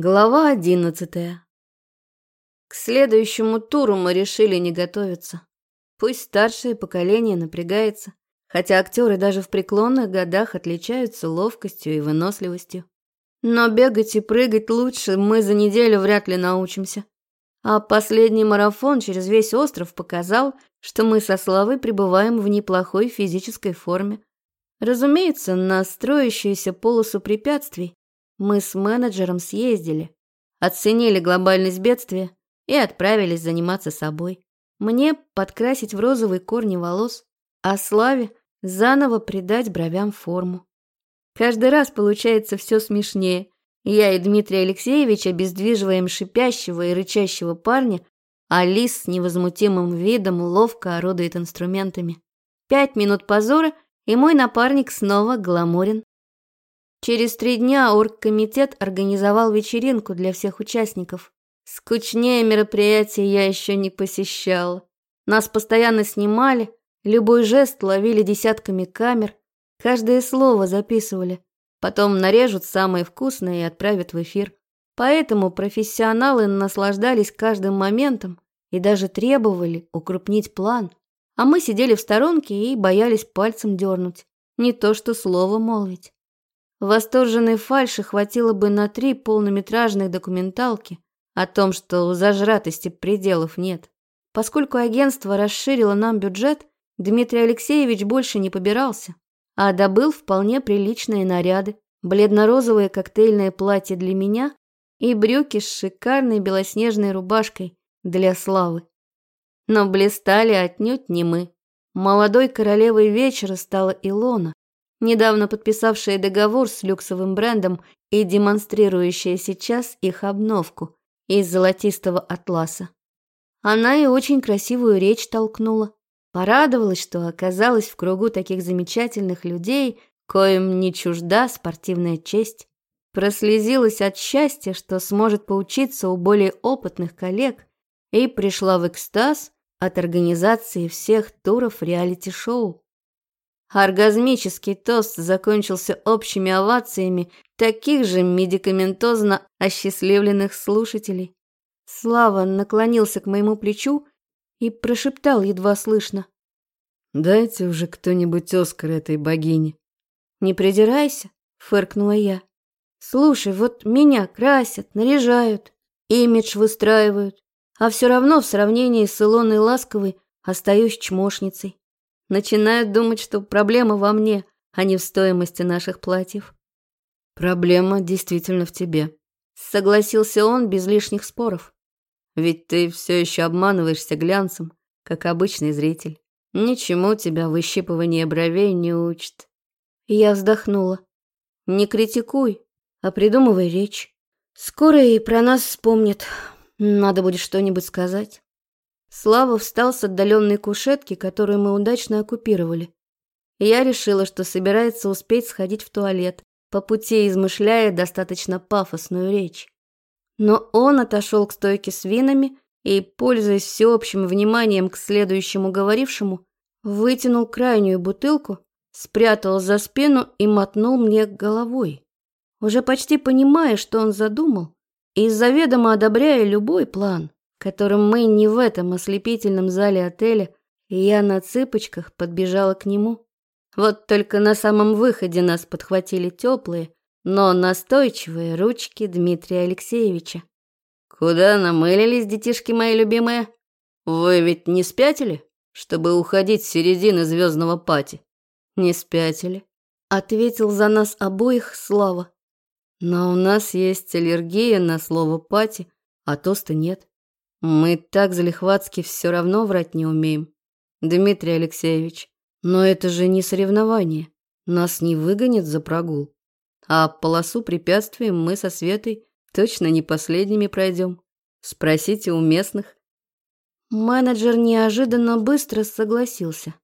Глава одиннадцатая. К следующему туру мы решили не готовиться. Пусть старшее поколение напрягается, хотя актеры даже в преклонных годах отличаются ловкостью и выносливостью. Но бегать и прыгать лучше мы за неделю вряд ли научимся. А последний марафон через весь остров показал, что мы со Славой пребываем в неплохой физической форме. Разумеется, на строящуюся полосу препятствий мы с менеджером съездили, оценили глобальность бедствия и отправились заниматься собой. Мне подкрасить в розовые корни волос, а Славе заново придать бровям форму. Каждый раз получается все смешнее. Я и Дмитрий Алексеевич обездвиживаем шипящего и рычащего парня, а Лис с невозмутимым видом ловко орудует инструментами. Пять минут позора, и мой напарник снова гламурен. Через три дня оргкомитет организовал вечеринку для всех участников. Скучнее мероприятия я еще не посещал. Нас постоянно снимали, любой жест ловили десятками камер, каждое слово записывали. Потом нарежут самое вкусное и отправят в эфир. Поэтому профессионалы наслаждались каждым моментом и даже требовали укрупнить план. А мы сидели в сторонке и боялись пальцем дернуть, не то что слово молвить. Восторженной фальши хватило бы на три полнометражных документалки о том, что у зажратости пределов нет. Поскольку агентство расширило нам бюджет, Дмитрий Алексеевич больше не побирался, а добыл вполне приличные наряды, бледно-розовое коктейльное платье для меня и брюки с шикарной белоснежной рубашкой для славы. Но блистали отнюдь не мы. Молодой королевой вечера стала Илона, недавно подписавшая договор с люксовым брендом и демонстрирующая сейчас их обновку из золотистого атласа. Она и очень красивую речь толкнула. Порадовалась, что оказалась в кругу таких замечательных людей, коим не чужда спортивная честь. Прослезилась от счастья, что сможет поучиться у более опытных коллег, и пришла в экстаз от организации всех туров реалити-шоу. Оргазмический тост закончился общими овациями таких же медикаментозно осчастливленных слушателей. Слава наклонился к моему плечу и прошептал едва слышно. «Дайте уже кто-нибудь Оскар этой богине». «Не придирайся», — фыркнула я. «Слушай, вот меня красят, наряжают, имидж выстраивают, а все равно в сравнении с Илоной Ласковой остаюсь чмошницей начинают думать, что проблема во мне, а не в стоимости наших платьев. Проблема действительно в тебе. Согласился он без лишних споров. Ведь ты все еще обманываешься глянцем, как обычный зритель. Ничему тебя выщипывание бровей не учит. Я вздохнула. Не критикуй, а придумывай речь. Скоро и про нас вспомнят. Надо будет что-нибудь сказать. Слава встал с отдаленной кушетки, которую мы удачно оккупировали. Я решила, что собирается успеть сходить в туалет, по пути измышляя достаточно пафосную речь. Но он отошел к стойке с винами и, пользуясь всеобщим вниманием к следующему говорившему, вытянул крайнюю бутылку, спрятал за спину и мотнул мне головой. Уже почти понимая, что он задумал, и заведомо одобряя любой план – которым мы не в этом а ослепительном зале отеля, и я на цыпочках подбежала к нему. Вот только на самом выходе нас подхватили теплые, но настойчивые ручки Дмитрия Алексеевича. «Куда намылились, детишки мои любимые? Вы ведь не спятили, чтобы уходить с середины звездного пати?» «Не спятили», — ответил за нас обоих Слава. «Но у нас есть аллергия на слово «пати», а тоста нет. Мы так залихватски все равно врать не умеем. Дмитрий Алексеевич, но это же не соревнование. Нас не выгонят за прогул. А полосу препятствий мы со Светой точно не последними пройдем. Спросите у местных. Менеджер неожиданно быстро согласился.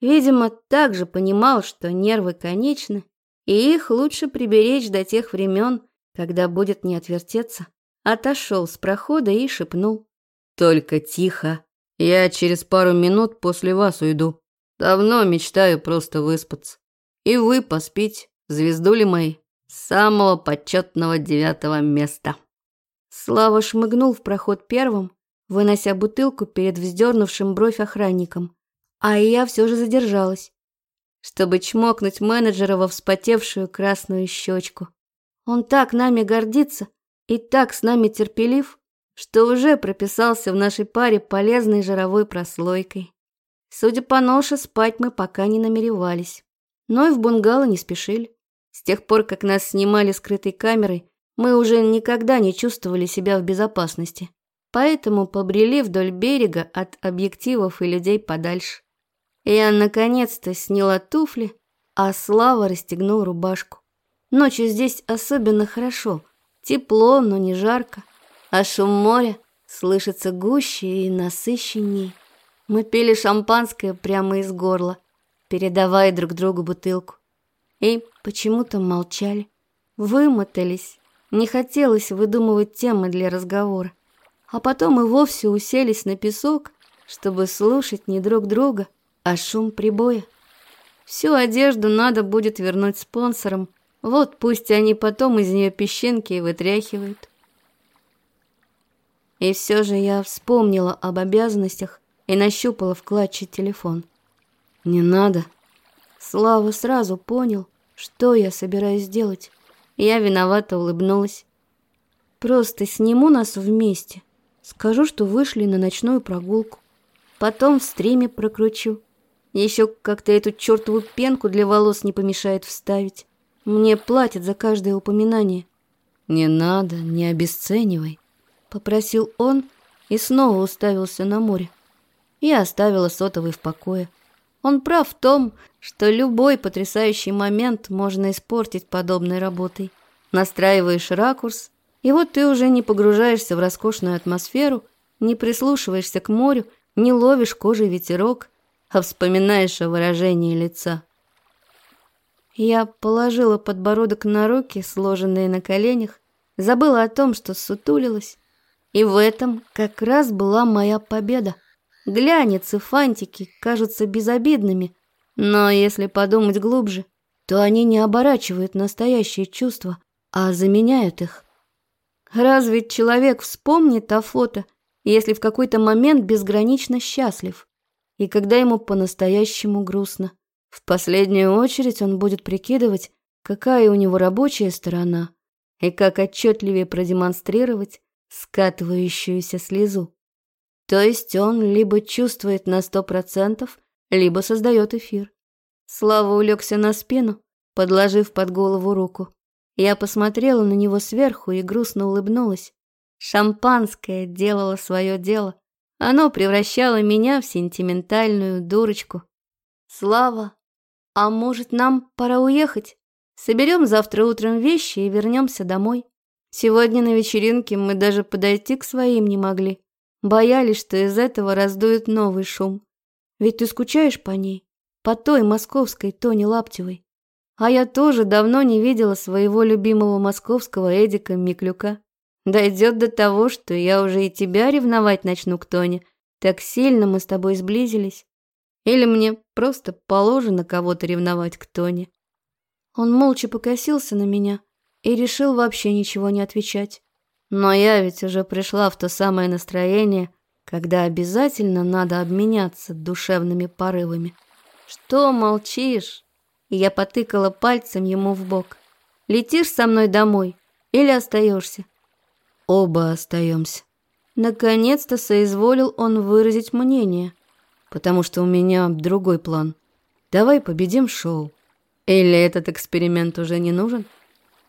Видимо, также понимал, что нервы конечны, и их лучше приберечь до тех времен, когда будет не отвертеться. Отошел с прохода и шепнул. Только тихо. Я через пару минут после вас уйду. Давно мечтаю просто выспаться. И вы поспите, звездули мои, самого почетного девятого места. Слава шмыгнул в проход первым, вынося бутылку перед вздернувшим бровь охранником. А я все же задержалась, чтобы чмокнуть менеджера во вспотевшую красную щечку. Он так нами гордится и так с нами терпелив, что уже прописался в нашей паре полезной жировой прослойкой. Судя по ноше, спать мы пока не намеревались. Но и в бунгало не спешили. С тех пор, как нас снимали скрытой камерой, мы уже никогда не чувствовали себя в безопасности. Поэтому побрели вдоль берега от объективов и людей подальше. Я наконец-то сняла туфли, а Слава расстегнул рубашку. Ночью здесь особенно хорошо. Тепло, но не жарко а шум моря слышится гуще и насыщеннее. Мы пили шампанское прямо из горла, передавая друг другу бутылку. И почему-то молчали, вымотались. Не хотелось выдумывать темы для разговора. А потом и вовсе уселись на песок, чтобы слушать не друг друга, а шум прибоя. Всю одежду надо будет вернуть спонсорам. Вот пусть они потом из нее песчинки вытряхивают. И все же я вспомнила об обязанностях и нащупала в клатче телефон. «Не надо». Слава сразу понял, что я собираюсь делать. Я виновато улыбнулась. «Просто сниму нас вместе. Скажу, что вышли на ночную прогулку. Потом в стриме прокручу. Еще как-то эту чертову пенку для волос не помешает вставить. Мне платят за каждое упоминание». «Не надо, не обесценивай». Попросил он и снова уставился на море. Я оставила сотовый в покое. Он прав в том, что любой потрясающий момент можно испортить подобной работой. Настраиваешь ракурс, и вот ты уже не погружаешься в роскошную атмосферу, не прислушиваешься к морю, не ловишь кожей ветерок, а вспоминаешь о выражении лица. Я положила подбородок на руки, сложенные на коленях, забыла о том, что сутулилась, и в этом как раз была моя победа. Глянец и фантики кажутся безобидными, но если подумать глубже, то они не оборачивают настоящие чувства, а заменяют их. Разве человек вспомнит о фото, если в какой-то момент безгранично счастлив, и когда ему по-настоящему грустно? В последнюю очередь он будет прикидывать, какая у него рабочая сторона, и как отчетливее продемонстрировать, скатывающуюся слезу. То есть он либо чувствует на сто процентов, либо создает эфир. Слава улегся на спину, подложив под голову руку. Я посмотрела на него сверху и грустно улыбнулась. Шампанское делало свое дело. Оно превращало меня в сентиментальную дурочку. Слава, а может нам пора уехать? Соберем завтра утром вещи и вернемся домой. Сегодня на вечеринке мы даже подойти к своим не могли. Боялись, что из этого раздует новый шум. Ведь ты скучаешь по ней, по той московской Тони Лаптевой. А я тоже давно не видела своего любимого московского Эдика Миклюка. Дойдет до того, что я уже и тебя ревновать начну к Тоне. Так сильно мы с тобой сблизились. Или мне просто положено кого-то ревновать к Тоне. Он молча покосился на меня – и решил вообще ничего не отвечать. Но я ведь уже пришла в то самое настроение, когда обязательно надо обменяться душевными порывами. «Что молчишь?» И я потыкала пальцем ему в бок. «Летишь со мной домой или остаешься?» «Оба остаемся». Наконец-то соизволил он выразить мнение, потому что у меня другой план. «Давай победим шоу». Или этот эксперимент уже не нужен?»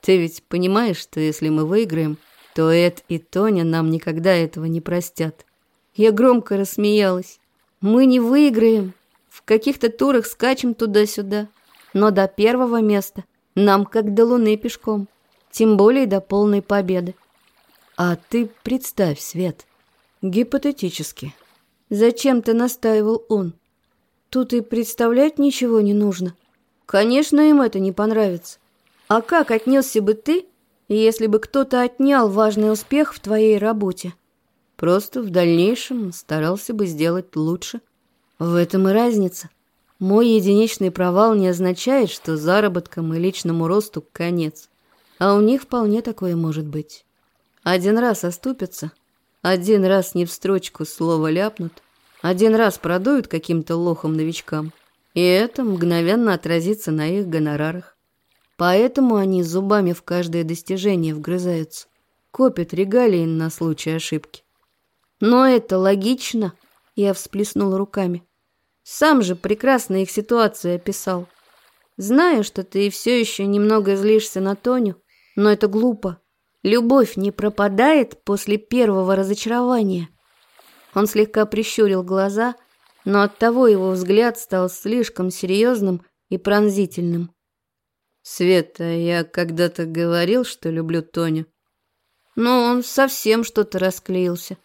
Ты ведь понимаешь, что если мы выиграем, то Эд и Тоня нам никогда этого не простят. Я громко рассмеялась. Мы не выиграем. В каких-то турах скачем туда-сюда. Но до первого места нам как до луны пешком. Тем более до полной победы. А ты представь, Свет. Гипотетически. Зачем ты настаивал он. Тут и представлять ничего не нужно. Конечно, им это не понравится. А как отнесся бы ты, если бы кто-то отнял важный успех в твоей работе? Просто в дальнейшем старался бы сделать лучше. В этом и разница. Мой единичный провал не означает, что заработкам и личному росту конец. А у них вполне такое может быть. Один раз оступятся, один раз не в строчку слово ляпнут, один раз продуют каким-то лохом-новичкам, и это мгновенно отразится на их гонорарах. Поэтому они зубами в каждое достижение вгрызаются, копят регалии на случай ошибки. Но это логично, я всплеснул руками. Сам же прекрасно их ситуацию описал. Знаю, что ты все еще немного злишься на Тоню, но это глупо. Любовь не пропадает после первого разочарования. Он слегка прищурил глаза, но оттого его взгляд стал слишком серьезным и пронзительным. Света, я когда-то говорил, что люблю Тоня. Но он совсем что-то расклеился.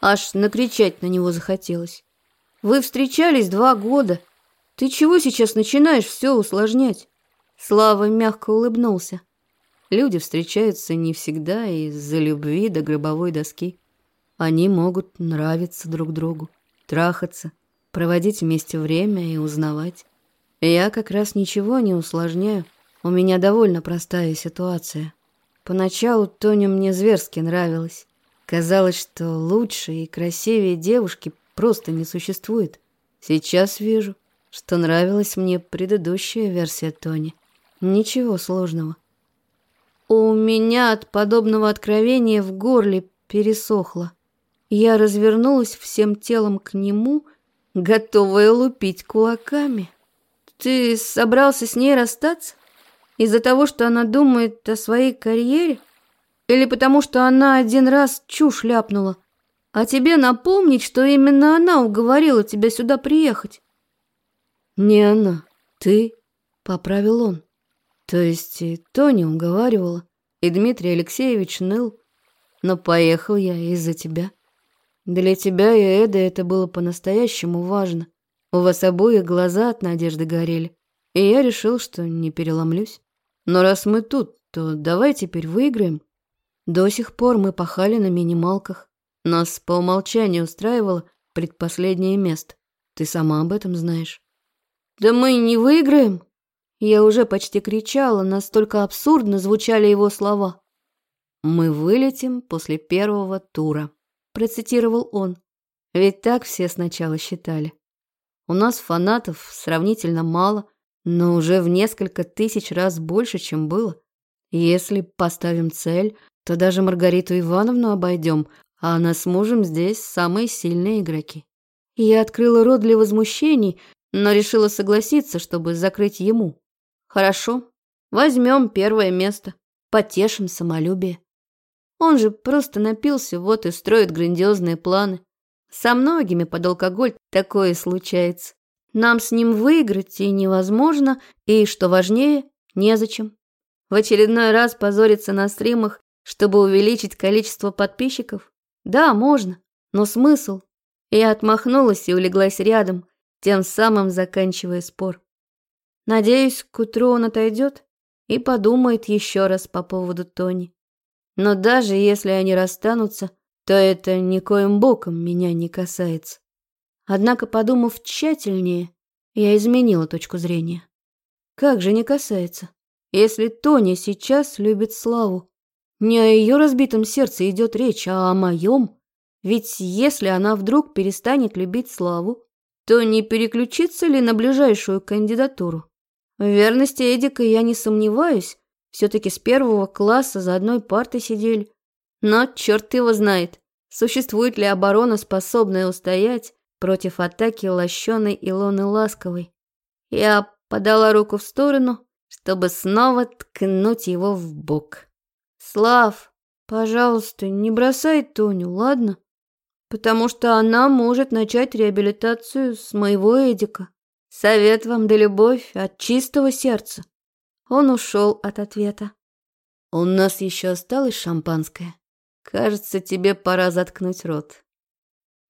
Аж накричать на него захотелось. Вы встречались два года. Ты чего сейчас начинаешь все усложнять? Слава мягко улыбнулся. Люди встречаются не всегда из-за любви до гробовой доски. Они могут нравиться друг другу, трахаться, проводить вместе время и узнавать. Я как раз ничего не усложняю. У меня довольно простая ситуация. Поначалу Тоня мне зверски нравилась. Казалось, что лучше и красивее девушки просто не существует. Сейчас вижу, что нравилась мне предыдущая версия Тони. Ничего сложного. У меня от подобного откровения в горле пересохло. Я развернулась всем телом к нему, готовая лупить кулаками. «Ты собрался с ней расстаться?» Из-за того, что она думает о своей карьере? Или потому, что она один раз чушь ляпнула? А тебе напомнить, что именно она уговорила тебя сюда приехать?» «Не она, ты», — поправил он. То есть и Тоня уговаривала, и Дмитрий Алексеевич ныл. Но поехал я из-за тебя. Для тебя и Эда это было по-настоящему важно. У вас обоих глаза от надежды горели, и я решил, что не переломлюсь. Но раз мы тут, то давай теперь выиграем. До сих пор мы пахали на минималках. Нас по умолчанию устраивало предпоследнее место. Ты сама об этом знаешь. Да мы не выиграем. Я уже почти кричала, настолько абсурдно звучали его слова. «Мы вылетим после первого тура», – процитировал он. Ведь так все сначала считали. У нас фанатов сравнительно мало – но уже в несколько тысяч раз больше, чем было. Если поставим цель, то даже Маргариту Ивановну обойдем, а она с мужем здесь самые сильные игроки. Я открыла рот для возмущений, но решила согласиться, чтобы закрыть ему. Хорошо, возьмем первое место, потешим самолюбие. Он же просто напился, вот и строит грандиозные планы. Со многими под алкоголь такое случается. Нам с ним выиграть и невозможно, и, что важнее, незачем. В очередной раз позориться на стримах, чтобы увеличить количество подписчиков? Да, можно, но смысл? Я отмахнулась и улеглась рядом, тем самым заканчивая спор. Надеюсь, к утру он отойдет и подумает еще раз по поводу Тони. Но даже если они расстанутся, то это никоим боком меня не касается. Однако, подумав тщательнее, я изменила точку зрения. Как же не касается, если Тоня сейчас любит Славу? Не о ее разбитом сердце идет речь, а о моем. Ведь если она вдруг перестанет любить Славу, то не переключится ли на ближайшую кандидатуру? В верности Эдика я не сомневаюсь, все-таки с первого класса за одной партой сидели. Но черт его знает, существует ли оборона, способная устоять против атаки лощеной Илоны Ласковой. Я подала руку в сторону, чтобы снова ткнуть его в бок. «Слав, пожалуйста, не бросай Тоню, ладно? Потому что она может начать реабилитацию с моего Эдика. Совет вам да любовь от чистого сердца». Он ушел от ответа. «У нас еще осталось шампанское. Кажется, тебе пора заткнуть рот».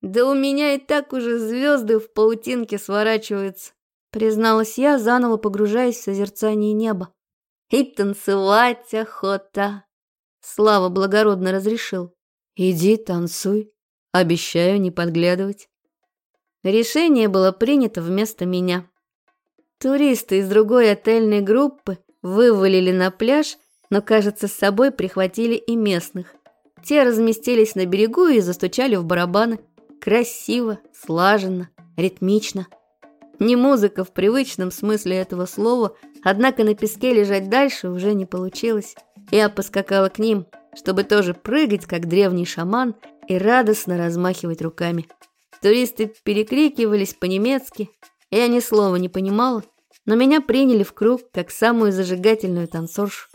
«Да у меня и так уже звезды в паутинке сворачиваются», призналась я, заново погружаясь в созерцание неба. «И танцевать охота!» Слава благородно разрешил. «Иди танцуй, обещаю не подглядывать». Решение было принято вместо меня. Туристы из другой отельной группы вывалили на пляж, но, кажется, с собой прихватили и местных. Те разместились на берегу и застучали в барабаны – красиво, слаженно, ритмично. Не музыка в привычном смысле этого слова, однако на песке лежать дальше уже не получилось. Я поскакала к ним, чтобы тоже прыгать, как древний шаман, и радостно размахивать руками. Туристы перекрикивались по-немецки. Я ни слова не понимала, но меня приняли в круг как самую зажигательную танцоршу.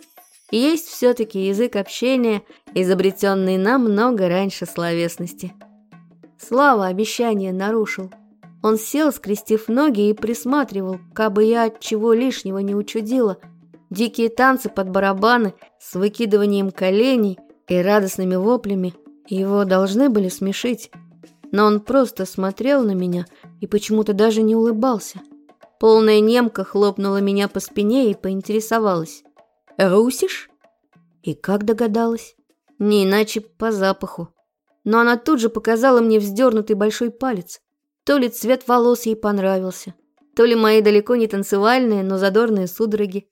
И есть все-таки язык общения, изобретенный намного раньше словесности – Слава обещание нарушил. Он сел, скрестив ноги, и присматривал, кабы я чего лишнего не учудила. Дикие танцы под барабаны с выкидыванием коленей и радостными воплями его должны были смешить. Но он просто смотрел на меня и почему-то даже не улыбался. Полная немка хлопнула меня по спине и поинтересовалась. «Э, «Русишь?» И как догадалась? Не иначе по запаху но она тут же показала мне вздернутый большой палец. То ли цвет волос ей понравился, то ли мои далеко не танцевальные, но задорные судороги.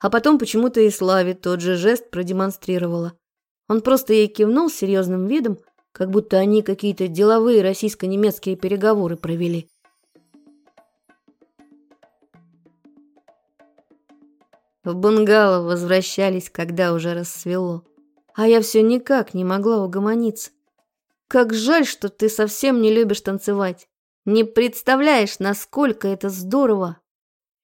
А потом почему-то и Славе тот же жест продемонстрировала. Он просто ей кивнул серьезным видом, как будто они какие-то деловые российско-немецкие переговоры провели. В бунгало возвращались, когда уже рассвело. А я все никак не могла угомониться. Как жаль, что ты совсем не любишь танцевать. Не представляешь, насколько это здорово.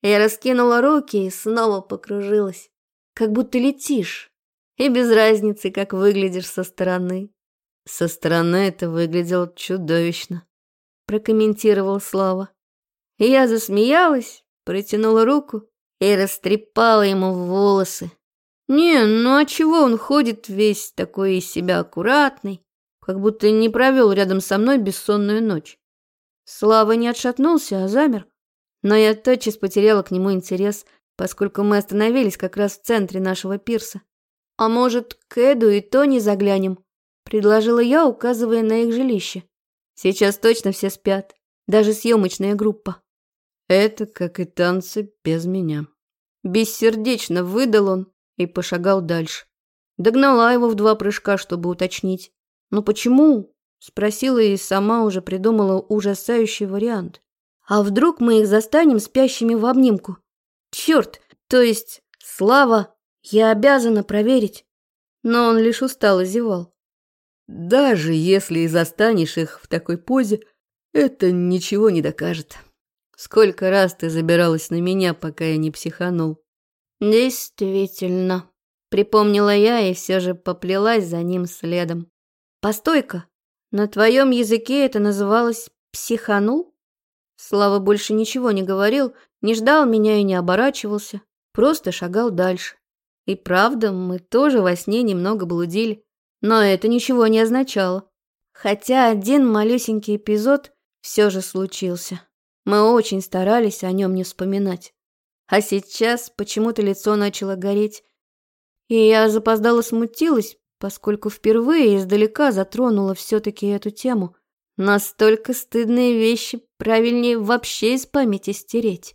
Я раскинула руки и снова покружилась. Как будто летишь. И без разницы, как выглядишь со стороны. Со стороны это выглядело чудовищно, прокомментировал Слава. Я засмеялась, протянула руку и растрепала ему волосы. Не, ну а чего он ходит весь такой из себя аккуратный? как будто не провел рядом со мной бессонную ночь. Слава не отшатнулся, а замер. Но я тотчас потеряла к нему интерес, поскольку мы остановились как раз в центре нашего пирса. «А может, к Эду и Тони заглянем?» – предложила я, указывая на их жилище. «Сейчас точно все спят, даже съемочная группа». «Это как и танцы без меня». Бессердечно выдал он и пошагал дальше. Догнала его в два прыжка, чтобы уточнить. Но почему? Спросила и сама уже придумала ужасающий вариант. А вдруг мы их застанем спящими в обнимку? Черт, то есть, слава, я обязана проверить. Но он лишь устало зевал. Даже если и застанешь их в такой позе, это ничего не докажет. Сколько раз ты забиралась на меня, пока я не психанул? Действительно, припомнила я и все же поплелась за ним следом. Постой-ка, на твоем языке это называлось «психанул»? Слава больше ничего не говорил, не ждал меня и не оборачивался, просто шагал дальше. И правда, мы тоже во сне немного блудили, но это ничего не означало. Хотя один малюсенький эпизод все же случился. Мы очень старались о нем не вспоминать. А сейчас почему-то лицо начало гореть. И я запоздало смутилась, поскольку впервые издалека затронула все-таки эту тему. Настолько стыдные вещи правильнее вообще из памяти стереть.